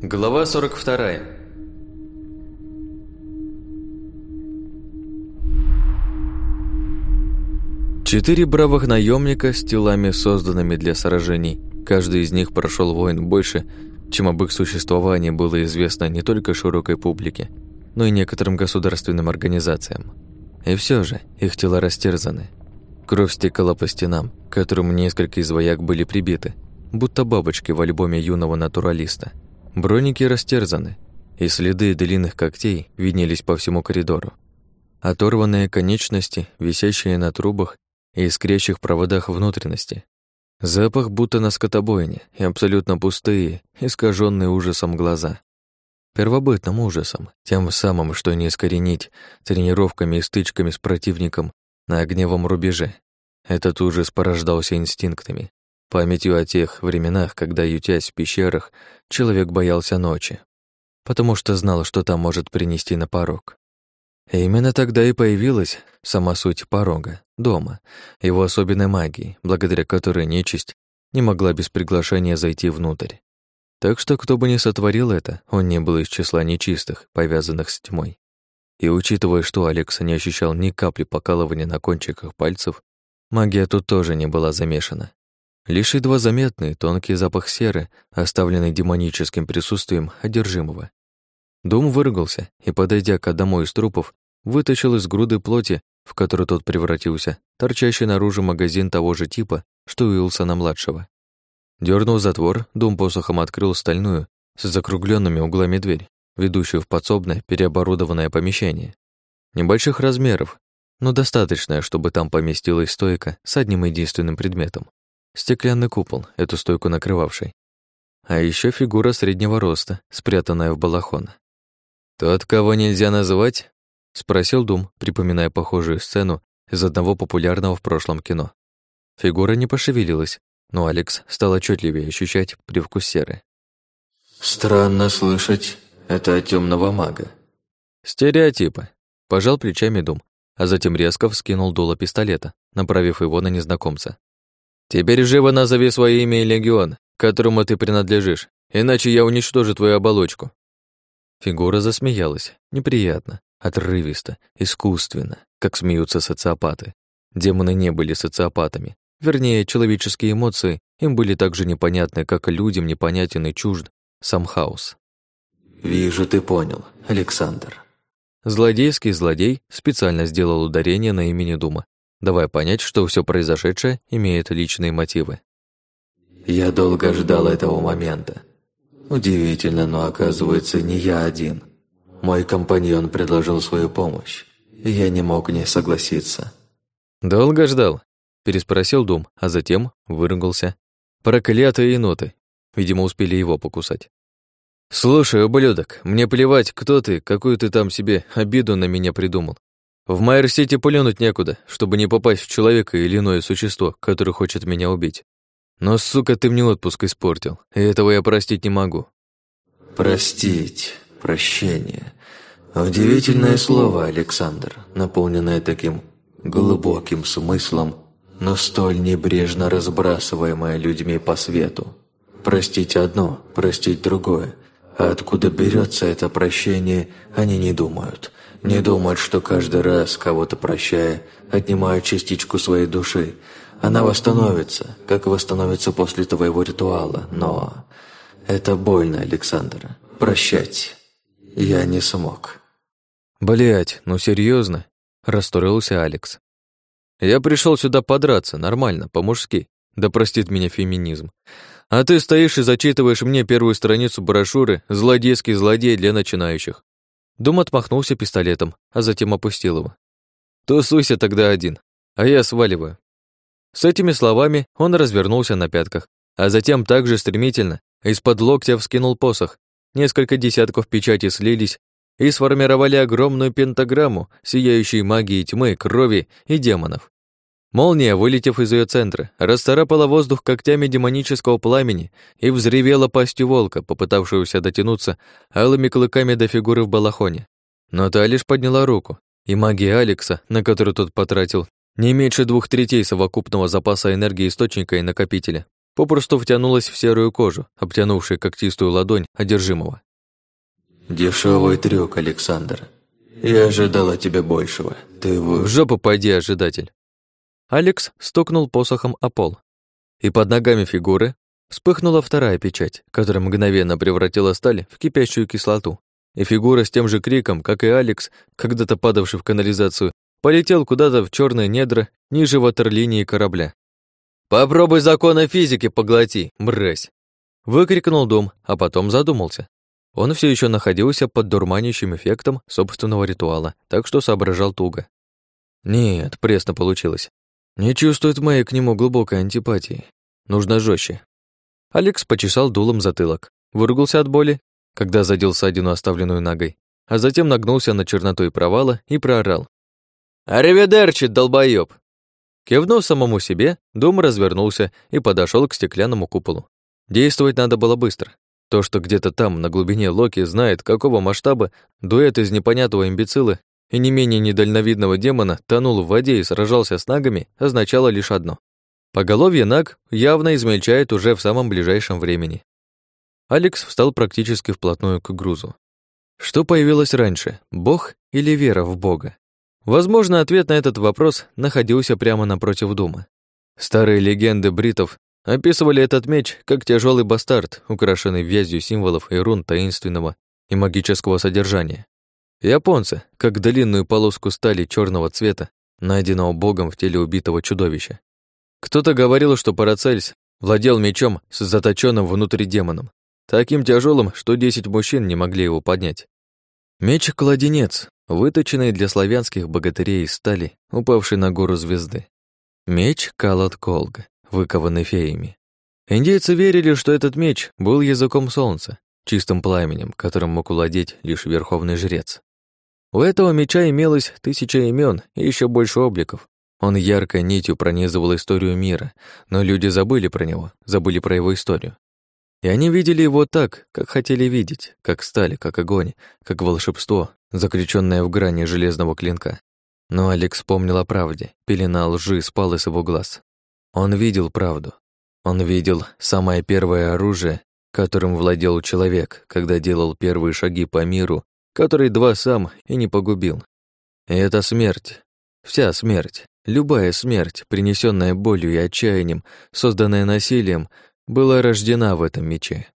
Глава 42 Четыре бравых наемника с телами, созданными для сражений, каждый из них прошел войн больше, чем об их существовании было известно не только широкой публике, но и некоторым государственным организациям. И все же их тела растерзаны. Кровь стекала по стенам, к которым несколько из вояк были прибиты, будто бабочки в альбоме юного натуралиста. Броники растерзаны, и следы длинных когтей виднелись по всему коридору. Оторванные конечности, висящие на трубах и искрящих проводах внутренности. Запах будто на скотобойне, и абсолютно пустые, искаженные ужасом глаза. Первобытным ужасом, тем самым, что не искоренить тренировками и стычками с противником на огневом рубеже. Этот ужас порождался инстинктами, памятью о тех временах, когда, ютясь в пещерах, человек боялся ночи, потому что знал, что там может принести на порог. И именно тогда и появилась сама суть порога, дома, его особенной магии, благодаря которой нечисть не могла без приглашения зайти внутрь. Так что кто бы ни сотворил это, он не был из числа нечистых, повязанных с тьмой. И учитывая, что Алекс не ощущал ни капли покалывания на кончиках пальцев, магия тут тоже не была замешана. Лишь едва заметный тонкий запах серы, оставленный демоническим присутствием одержимого. Дум выругался и, подойдя к одному из трупов, вытащил из груды плоти, в которую тот превратился, торчащий наружу магазин того же типа, что у Уилсона-младшего. Дёрнув затвор, Дум посохом открыл стальную, с закругленными углами дверь, ведущую в подсобное переоборудованное помещение. Небольших размеров, но достаточное, чтобы там поместилась стойка с одним единственным предметом. Стеклянный купол, эту стойку накрывавший. А еще фигура среднего роста, спрятанная в балахон. «Тот, кого нельзя называть?» — спросил Дум, припоминая похожую сцену из одного популярного в прошлом кино. Фигура не пошевелилась, но Алекс стал отчетливее ощущать привкус серы. «Странно слышать это от темного мага». «Стереотипы», — пожал плечами Дум, а затем резко вскинул дуло пистолета, направив его на незнакомца. «Теперь живо назови свое имя и легион, которому ты принадлежишь, иначе я уничтожу твою оболочку». Фигура засмеялась, неприятно, отрывисто, искусственно, как смеются социопаты. Демоны не были социопатами. Вернее, человеческие эмоции им были так же непонятны, как и людям непонятен и чужд сам хаос. «Вижу, ты понял, Александр». Злодейский злодей специально сделал ударение на имени Дума, давая понять, что все произошедшее имеет личные мотивы. «Я долго ждал этого момента. Удивительно, но оказывается, не я один. Мой компаньон предложил свою помощь, и я не мог не согласиться». «Долго ждал?» – переспросил Дум, а затем выругался. «Проклятые еноты! Видимо, успели его покусать». «Слушай, ублюдок, мне плевать, кто ты, какую ты там себе обиду на меня придумал. В Майер-Сити плюнуть некуда, чтобы не попасть в человека или иное существо, которое хочет меня убить. Но, сука, ты мне отпуск испортил, и этого я простить не могу». «Простить, прощение. Удивительное слово, Александр, наполненное таким глубоким смыслом, но столь небрежно разбрасываемое людьми по свету. Простить одно, простить другое. А откуда берется это прощение, они не думают. Не думают, что каждый раз, кого-то прощая, отнимают частичку своей души. Она восстановится, как восстановится после твоего ритуала, но... Это больно, Александр. Прощать. Я не смог. Блять, ну серьезно? Расстроился Алекс. Я пришел сюда подраться, нормально, по-мужски. Да простит меня феминизм. А ты стоишь и зачитываешь мне первую страницу брошюры «Злодейский злодей для начинающих». Дум отмахнулся пистолетом, а затем опустил его. «Тусуйся тогда один, а я сваливаю». С этими словами он развернулся на пятках, а затем также стремительно из-под локтя вскинул посох. Несколько десятков печати слились и сформировали огромную пентаграмму, сияющей магией тьмы, крови и демонов. Молния, вылетев из ее центра, расцарапала воздух когтями демонического пламени и взревела пастью волка, попытавшегося дотянуться алыми клыками до фигуры в балахоне. Но та лишь подняла руку, и магия Алекса, на которую тот потратил не меньше двух третей совокупного запаса энергии источника и накопителя, попросту втянулась в серую кожу, обтянувшую когтистую ладонь одержимого. Дешевый трюк, Александр. Я ожидал от тебя большего. Ты в... В жопу пойди, ожидатель. Алекс стукнул посохом о пол. И под ногами фигуры вспыхнула вторая печать, которая мгновенно превратила сталь в кипящую кислоту. И фигура с тем же криком, как и Алекс, когда-то падавший в канализацию, полетел куда-то в черные недра ниже ватерлинии корабля. «Попробуй законы физики поглоти, мразь!» Выкрикнул Дом, а потом задумался. Он все еще находился под дурманящим эффектом собственного ритуала, так что соображал туго. Нет, пресно получилось. Не чувствует моей к нему глубокой антипатии. Нужно жестче. Алекс почесал дулом затылок, выругался от боли, когда задел ссадину, оставленную ногой, а затем нагнулся на чернотой провала и проорал. «Аривидерчи, долбоёб!» Кивнув самому себе, Дом развернулся и подошел к стеклянному куполу. Действовать надо было быстро. То, что где-то там, на глубине Локи, знает, какого масштаба дуэт из непонятного имбецила и не менее недальновидного демона тонул в воде и сражался с нагами, означало лишь одно. Поголовье наг явно измельчает уже в самом ближайшем времени. Алекс встал практически вплотную к грузу. Что появилось раньше, бог или вера в бога? Возможно, ответ на этот вопрос находился прямо напротив дома. Старые легенды бритов описывали этот меч как тяжелый бастард, украшенный вязью символов и рун таинственного и магического содержания. Японцы, как длинную полоску стали черного цвета, найденного богом в теле убитого чудовища. Кто-то говорил, что Парацельс владел мечом с заточенным внутри демоном, таким тяжелым, что десять мужчин не могли его поднять. Меч-кладенец, выточенный для славянских богатырей из стали, упавший на гору звезды. Меч Калат Колга, выкованный феями. Индейцы верили, что этот меч был языком солнца, чистым пламенем, которым мог владеть лишь верховный жрец. У этого меча имелось тысяча имен и еще больше обликов. Он яркой нитью пронизывал историю мира, но люди забыли про него, забыли про его историю. И они видели его так, как хотели видеть, как стали, как огонь, как волшебство, заключенное в грани железного клинка. Но Алекс помнил о правде, пелена лжи спала с его глаз. Он видел правду. Он видел самое первое оружие, которым владел человек, когда делал первые шаги по миру, который два сам и не погубил. И это смерть. Вся смерть, любая смерть, принесенная болью и отчаянием, созданная насилием, была рождена в этом мече.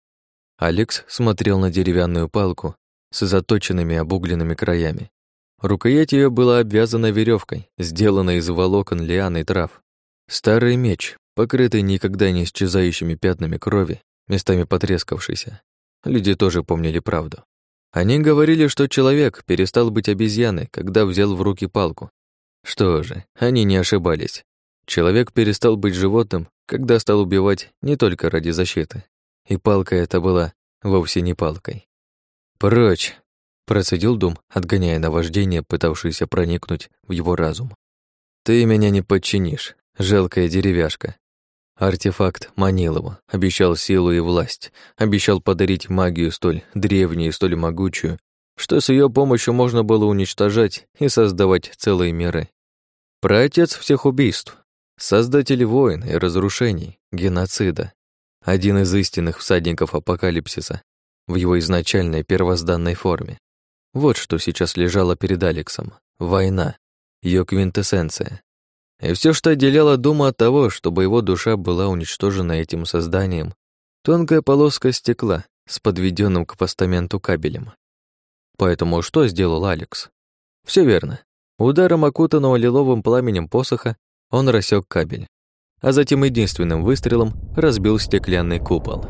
Алекс смотрел на деревянную палку с заточенными обугленными краями. Рукоять ее была обвязана веревкой, сделанной из волокон лиан и трав. Старый меч, покрытый никогда не исчезающими пятнами крови, местами потрескавшийся. Люди тоже помнили правду. Они говорили, что человек перестал быть обезьяной, когда взял в руки палку. Что же, они не ошибались. Человек перестал быть животным, когда стал убивать не только ради защиты. И палка эта была вовсе не палкой. «Прочь!» — процедил Дум, отгоняя наваждение, пытавшееся проникнуть в его разум. «Ты меня не подчинишь, жалкая деревяшка». Артефакт манил его, обещал силу и власть, обещал подарить магию столь древнюю и столь могучую, что с ее помощью можно было уничтожать и создавать целые миры. Праотец всех убийств, Создатель войн и разрушений, геноцида. Один из истинных всадников апокалипсиса в его изначальной первозданной форме. Вот что сейчас лежало перед Алексом. Война, ее квинтэссенция. И все, что отделяло Дума от того, чтобы его душа была уничтожена этим созданием, тонкая полоска стекла с подведенным к постаменту кабелем. Поэтому что сделал Алекс? Все верно. Ударом окутанного лиловым пламенем посоха он рассек кабель, а затем единственным выстрелом разбил стеклянный купол.